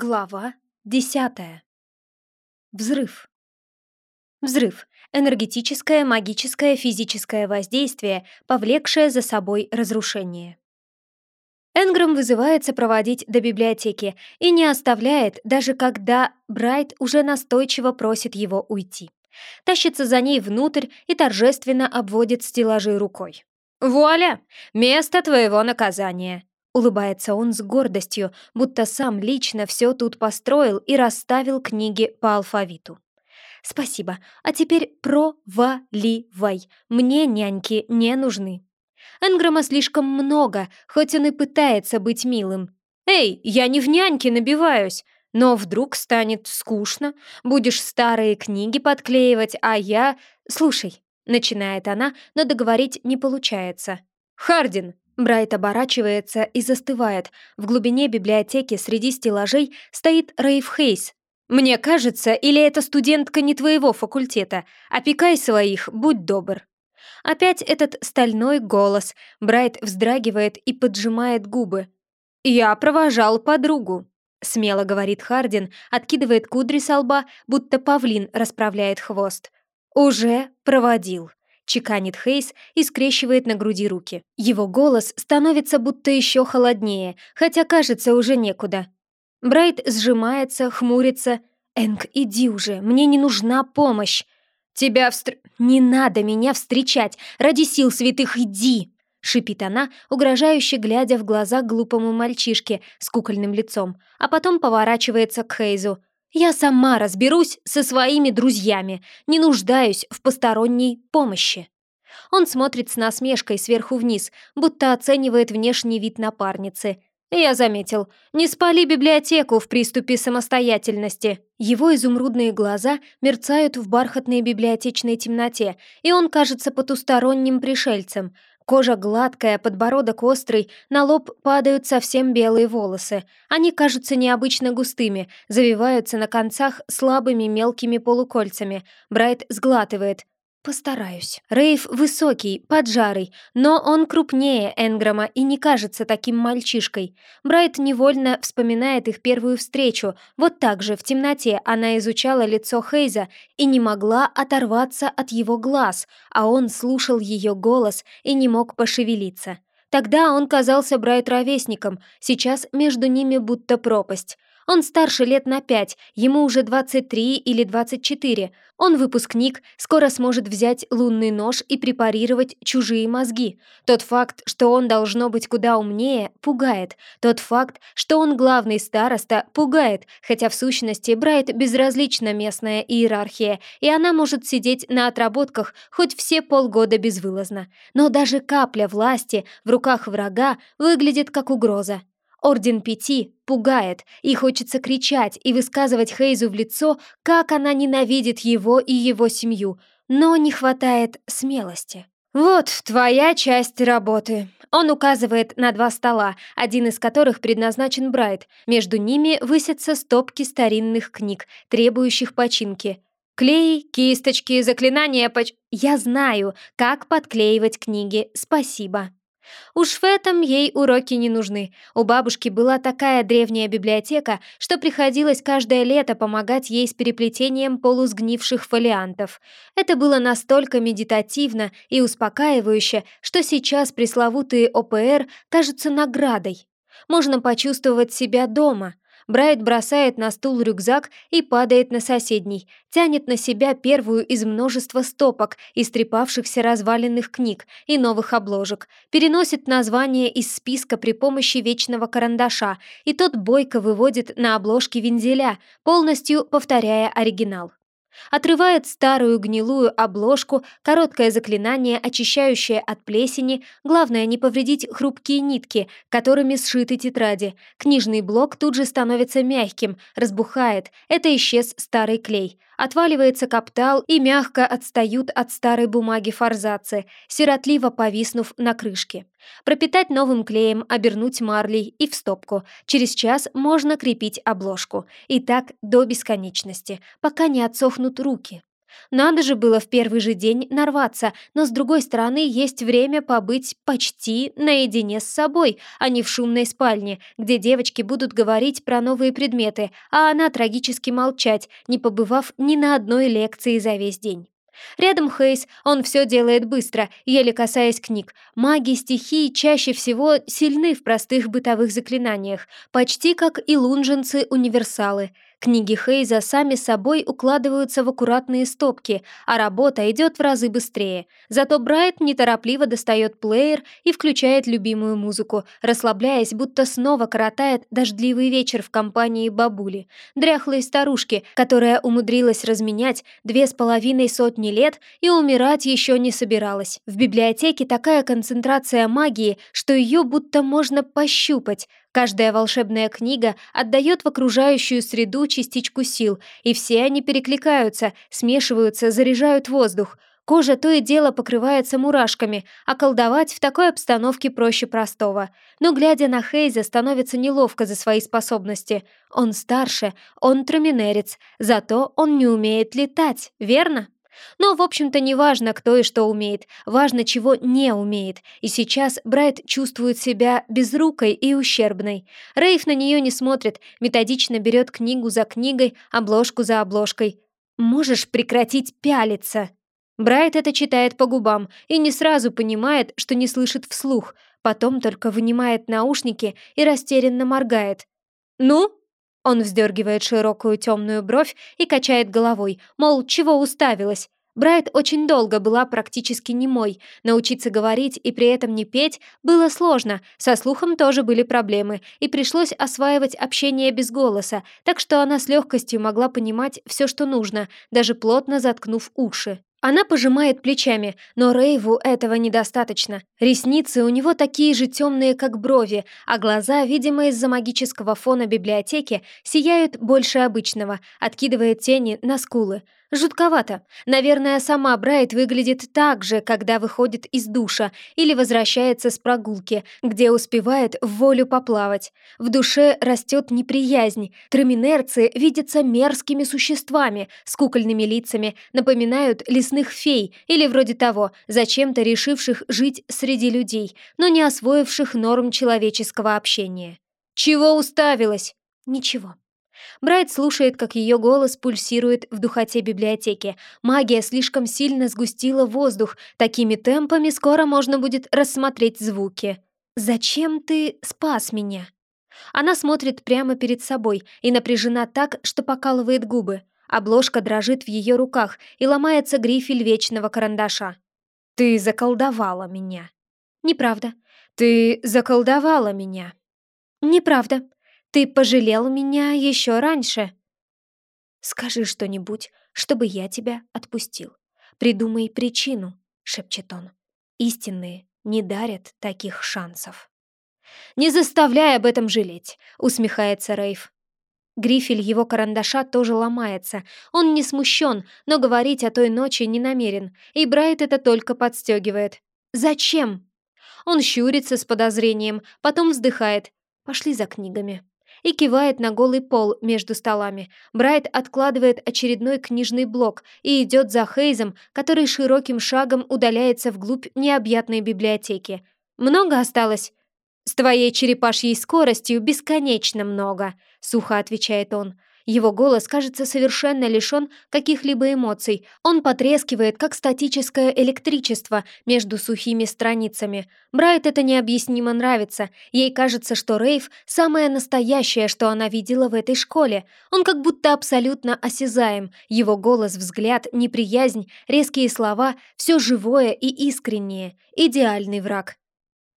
Глава десятая. Взрыв. Взрыв — энергетическое, магическое, физическое воздействие, повлекшее за собой разрушение. Энграм вызывается проводить до библиотеки и не оставляет, даже когда Брайт уже настойчиво просит его уйти. Тащится за ней внутрь и торжественно обводит стеллажи рукой. «Вуаля! Место твоего наказания!» Улыбается он с гордостью, будто сам лично все тут построил и расставил книги по алфавиту. «Спасибо. А теперь проваливай. Мне няньки не нужны». Энграма слишком много, хоть он и пытается быть милым. «Эй, я не в няньке набиваюсь!» Но вдруг станет скучно, будешь старые книги подклеивать, а я... Слушай, начинает она, но договорить не получается. «Хардин, Брайт оборачивается и застывает. В глубине библиотеки среди стеллажей стоит Рейв Хейс. «Мне кажется, или эта студентка не твоего факультета? Опекай своих, будь добр». Опять этот стальной голос. Брайт вздрагивает и поджимает губы. «Я провожал подругу», — смело говорит Хардин, откидывает кудри со лба, будто павлин расправляет хвост. «Уже проводил» чеканит Хейс и скрещивает на груди руки. Его голос становится будто еще холоднее, хотя кажется уже некуда. Брайт сжимается, хмурится. «Энг, иди уже, мне не нужна помощь!» «Тебя встр... Не надо меня встречать! Ради сил святых иди!» — шипит она, угрожающе глядя в глаза глупому мальчишке с кукольным лицом, а потом поворачивается к Хейзу. Я сама разберусь со своими друзьями, не нуждаюсь в посторонней помощи. Он смотрит с насмешкой сверху вниз, будто оценивает внешний вид напарницы. Я заметил, не спали библиотеку в приступе самостоятельности. Его изумрудные глаза мерцают в бархатной библиотечной темноте, и он кажется потусторонним пришельцем, Кожа гладкая, подбородок острый, на лоб падают совсем белые волосы. Они кажутся необычно густыми, завиваются на концах слабыми мелкими полукольцами. Брайт сглатывает. Постараюсь. Рейв высокий, поджарый, но он крупнее Энграма и не кажется таким мальчишкой. Брайт невольно вспоминает их первую встречу. Вот так же в темноте она изучала лицо Хейза и не могла оторваться от его глаз, а он слушал ее голос и не мог пошевелиться. Тогда он казался Брайт ровесником, сейчас между ними будто пропасть. Он старше лет на пять, ему уже 23 или 24. Он выпускник, скоро сможет взять лунный нож и препарировать чужие мозги. Тот факт, что он должно быть куда умнее, пугает. Тот факт, что он главный староста, пугает, хотя в сущности Брайт безразлична местная иерархия, и она может сидеть на отработках хоть все полгода безвылазно. Но даже капля власти в руках врага выглядит как угроза. Орден Пяти пугает, и хочется кричать и высказывать Хейзу в лицо, как она ненавидит его и его семью, но не хватает смелости. «Вот твоя часть работы». Он указывает на два стола, один из которых предназначен Брайт. Между ними высятся стопки старинных книг, требующих починки. Клей, кисточки, заклинания поч... Я знаю, как подклеивать книги, спасибо. Уж в этом ей уроки не нужны. У бабушки была такая древняя библиотека, что приходилось каждое лето помогать ей с переплетением полусгнивших фолиантов. Это было настолько медитативно и успокаивающе, что сейчас пресловутые ОПР кажутся наградой. Можно почувствовать себя дома — Брайт бросает на стул рюкзак и падает на соседний, тянет на себя первую из множества стопок, истрепавшихся разваленных книг и новых обложек, переносит название из списка при помощи вечного карандаша, и тот бойко выводит на обложке вензеля, полностью повторяя оригинал. Отрывает старую гнилую обложку, короткое заклинание, очищающее от плесени, главное не повредить хрупкие нитки, которыми сшиты тетради. Книжный блок тут же становится мягким, разбухает, это исчез старый клей. Отваливается каптал и мягко отстают от старой бумаги форзацы, сиротливо повиснув на крышке. Пропитать новым клеем, обернуть марлей и в стопку. Через час можно крепить обложку. И так до бесконечности, пока не отсохнут руки. Надо же было в первый же день нарваться, но с другой стороны есть время побыть почти наедине с собой, а не в шумной спальне, где девочки будут говорить про новые предметы, а она трагически молчать, не побывав ни на одной лекции за весь день. Рядом Хейс, он все делает быстро, еле касаясь книг. Маги стихии чаще всего сильны в простых бытовых заклинаниях, почти как и лунженцы-универсалы — Книги Хейза сами собой укладываются в аккуратные стопки, а работа идет в разы быстрее. Зато Брайт неторопливо достает плеер и включает любимую музыку, расслабляясь, будто снова коротает дождливый вечер в компании бабули, дряхлой старушки, которая умудрилась разменять две с половиной сотни лет и умирать еще не собиралась. В библиотеке такая концентрация магии, что ее будто можно пощупать, Каждая волшебная книга отдает в окружающую среду частичку сил, и все они перекликаются, смешиваются, заряжают воздух. Кожа то и дело покрывается мурашками, а колдовать в такой обстановке проще простого. Но, глядя на Хейза, становится неловко за свои способности. Он старше, он троминерец, зато он не умеет летать, верно? Но, в общем-то, не важно, кто и что умеет, важно, чего не умеет. И сейчас Брайт чувствует себя безрукой и ущербной. Рейв на нее не смотрит, методично берет книгу за книгой, обложку за обложкой. «Можешь прекратить пялиться?» Брайт это читает по губам и не сразу понимает, что не слышит вслух, потом только вынимает наушники и растерянно моргает. «Ну?» Он вздергивает широкую темную бровь и качает головой, мол, чего уставилась. Брайт очень долго была практически немой. Научиться говорить и при этом не петь было сложно, со слухом тоже были проблемы, и пришлось осваивать общение без голоса, так что она с легкостью могла понимать все, что нужно, даже плотно заткнув уши. Она пожимает плечами, но Рейву этого недостаточно. Ресницы у него такие же темные, как брови, а глаза, видимо, из-за магического фона библиотеки, сияют больше обычного, откидывая тени на скулы. Жутковато. Наверное, сама Брайт выглядит так же, когда выходит из душа или возвращается с прогулки, где успевает в волю поплавать. В душе растет неприязнь. Траминерцы видятся мерзкими существами с кукольными лицами, напоминают лесных фей или вроде того, зачем-то решивших жить среди людей, но не освоивших норм человеческого общения. «Чего уставилась?» «Ничего», Брайт слушает, как ее голос пульсирует в духоте библиотеки. Магия слишком сильно сгустила воздух. Такими темпами скоро можно будет рассмотреть звуки. «Зачем ты спас меня?» Она смотрит прямо перед собой и напряжена так, что покалывает губы. Обложка дрожит в ее руках и ломается грифель вечного карандаша. «Ты заколдовала меня». «Неправда». «Ты заколдовала меня». «Неправда», ты пожалел меня еще раньше. Скажи что-нибудь, чтобы я тебя отпустил. Придумай причину, шепчет он. Истинные не дарят таких шансов. Не заставляй об этом жалеть, усмехается Рейв. Грифель его карандаша тоже ломается. Он не смущен, но говорить о той ночи не намерен, и Брайт это только подстегивает. «Зачем?» Он щурится с подозрением, потом вздыхает. «Пошли за книгами» и кивает на голый пол между столами. Брайт откладывает очередной книжный блок и идет за Хейзом, который широким шагом удаляется вглубь необъятной библиотеки. «Много осталось?» «С твоей черепашьей скоростью бесконечно много», — сухо отвечает он. Его голос кажется совершенно лишен каких-либо эмоций. Он потрескивает, как статическое электричество между сухими страницами. Брайт это необъяснимо нравится. Ей кажется, что Рейв — самое настоящее, что она видела в этой школе. Он как будто абсолютно осязаем. Его голос, взгляд, неприязнь, резкие слова — все живое и искреннее. Идеальный враг.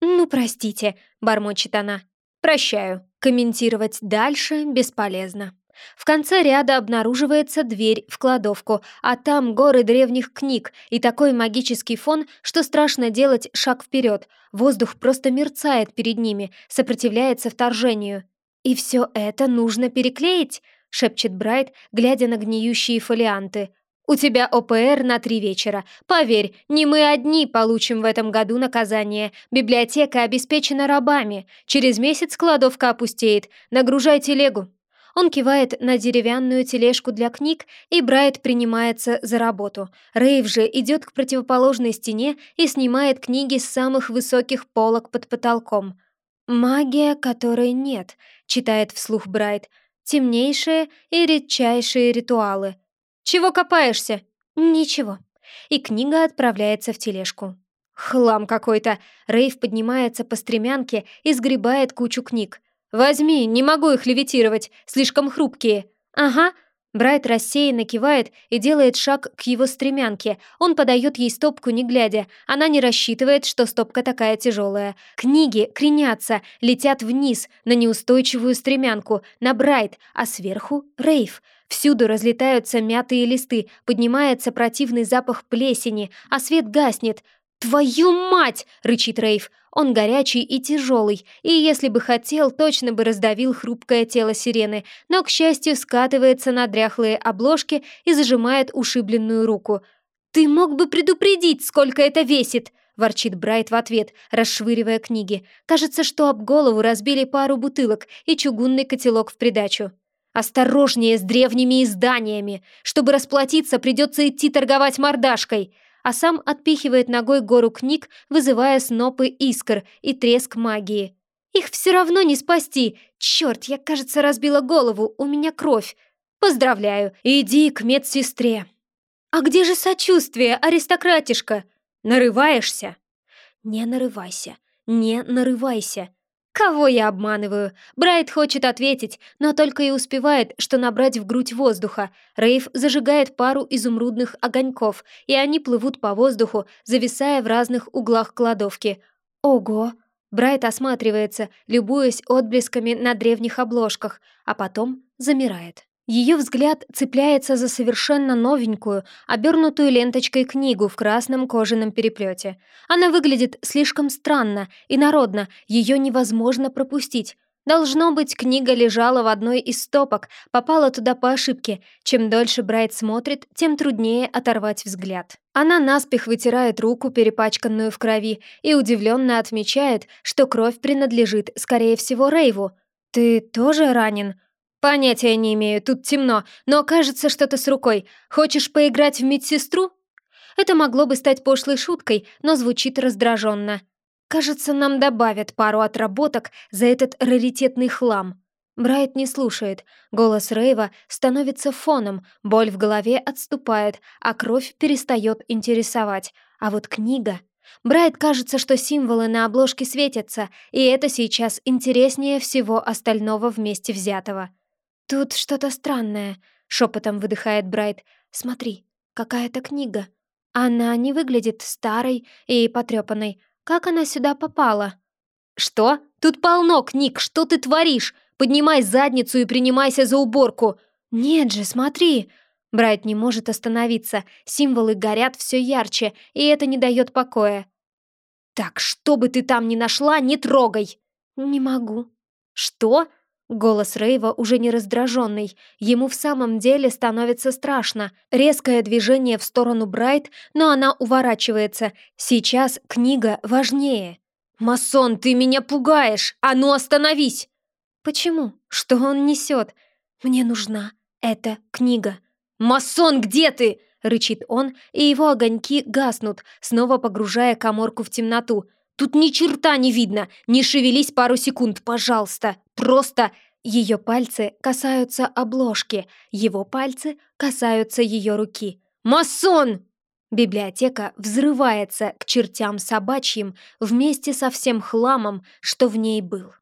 «Ну, простите», — бормочет она. «Прощаю». Комментировать дальше бесполезно. В конце ряда обнаруживается дверь в кладовку, а там горы древних книг и такой магический фон, что страшно делать шаг вперед. Воздух просто мерцает перед ними, сопротивляется вторжению. «И все это нужно переклеить?» — шепчет Брайт, глядя на гниющие фолианты. «У тебя ОПР на три вечера. Поверь, не мы одни получим в этом году наказание. Библиотека обеспечена рабами. Через месяц кладовка опустеет. Нагружай телегу». Он кивает на деревянную тележку для книг, и Брайт принимается за работу. Рейв же идет к противоположной стене и снимает книги с самых высоких полок под потолком. «Магия, которой нет», — читает вслух Брайт. «Темнейшие и редчайшие ритуалы». «Чего копаешься?» «Ничего». И книга отправляется в тележку. Хлам какой-то. Рейв поднимается по стремянке и сгребает кучу книг. «Возьми, не могу их левитировать, слишком хрупкие». «Ага». Брайт рассеянно кивает и делает шаг к его стремянке. Он подает ей стопку, не глядя. Она не рассчитывает, что стопка такая тяжелая. Книги кренятся, летят вниз, на неустойчивую стремянку, на Брайт, а сверху — Рейв. Всюду разлетаются мятые листы, поднимается противный запах плесени, а свет гаснет. «Твою мать!» — рычит Рейв. Он горячий и тяжелый, и если бы хотел, точно бы раздавил хрупкое тело сирены, но, к счастью, скатывается на дряхлые обложки и зажимает ушибленную руку. «Ты мог бы предупредить, сколько это весит!» — ворчит Брайт в ответ, расшвыривая книги. Кажется, что об голову разбили пару бутылок и чугунный котелок в придачу. «Осторожнее с древними изданиями! Чтобы расплатиться, придется идти торговать мордашкой!» А сам отпихивает ногой гору книг, вызывая снопы искр и треск магии. «Их все равно не спасти! Черт, я, кажется, разбила голову, у меня кровь! Поздравляю, иди к медсестре!» «А где же сочувствие, аристократишка? Нарываешься?» «Не нарывайся, не нарывайся!» Кого я обманываю? Брайт хочет ответить, но только и успевает, что набрать в грудь воздуха. Рейв зажигает пару изумрудных огоньков, и они плывут по воздуху, зависая в разных углах кладовки. Ого! Брайт осматривается, любуясь отблесками на древних обложках, а потом замирает. Ее взгляд цепляется за совершенно новенькую, обернутую ленточкой книгу в красном кожаном переплете. Она выглядит слишком странно и народно, ее невозможно пропустить. Должно быть, книга лежала в одной из стопок, попала туда по ошибке. Чем дольше Брайт смотрит, тем труднее оторвать взгляд. Она наспех вытирает руку, перепачканную в крови, и удивленно отмечает, что кровь принадлежит, скорее всего, Рейву. «Ты тоже ранен?» «Понятия не имею, тут темно, но кажется что-то с рукой. Хочешь поиграть в медсестру?» Это могло бы стать пошлой шуткой, но звучит раздраженно. «Кажется, нам добавят пару отработок за этот раритетный хлам». Брайт не слушает. Голос Рейва становится фоном, боль в голове отступает, а кровь перестает интересовать. А вот книга... Брайт кажется, что символы на обложке светятся, и это сейчас интереснее всего остального вместе взятого. «Тут что-то странное», — шепотом выдыхает Брайт. «Смотри, какая-то книга. Она не выглядит старой и потрепанной. Как она сюда попала?» «Что? Тут полно книг, что ты творишь? Поднимай задницу и принимайся за уборку!» «Нет же, смотри!» Брайт не может остановиться, символы горят все ярче, и это не дает покоя. «Так, что бы ты там ни нашла, не трогай!» «Не могу». «Что? Голос Рейва уже не раздраженный. Ему в самом деле становится страшно. Резкое движение в сторону Брайт, но она уворачивается. Сейчас книга важнее. «Масон, ты меня пугаешь! А ну остановись!» «Почему? Что он несет? Мне нужна эта книга». «Масон, где ты?» — рычит он, и его огоньки гаснут, снова погружая коморку в темноту. Тут ни черта не видно. Не шевелись пару секунд, пожалуйста. Просто ее пальцы касаются обложки, его пальцы касаются ее руки. «Масон!» Библиотека взрывается к чертям собачьим вместе со всем хламом, что в ней был.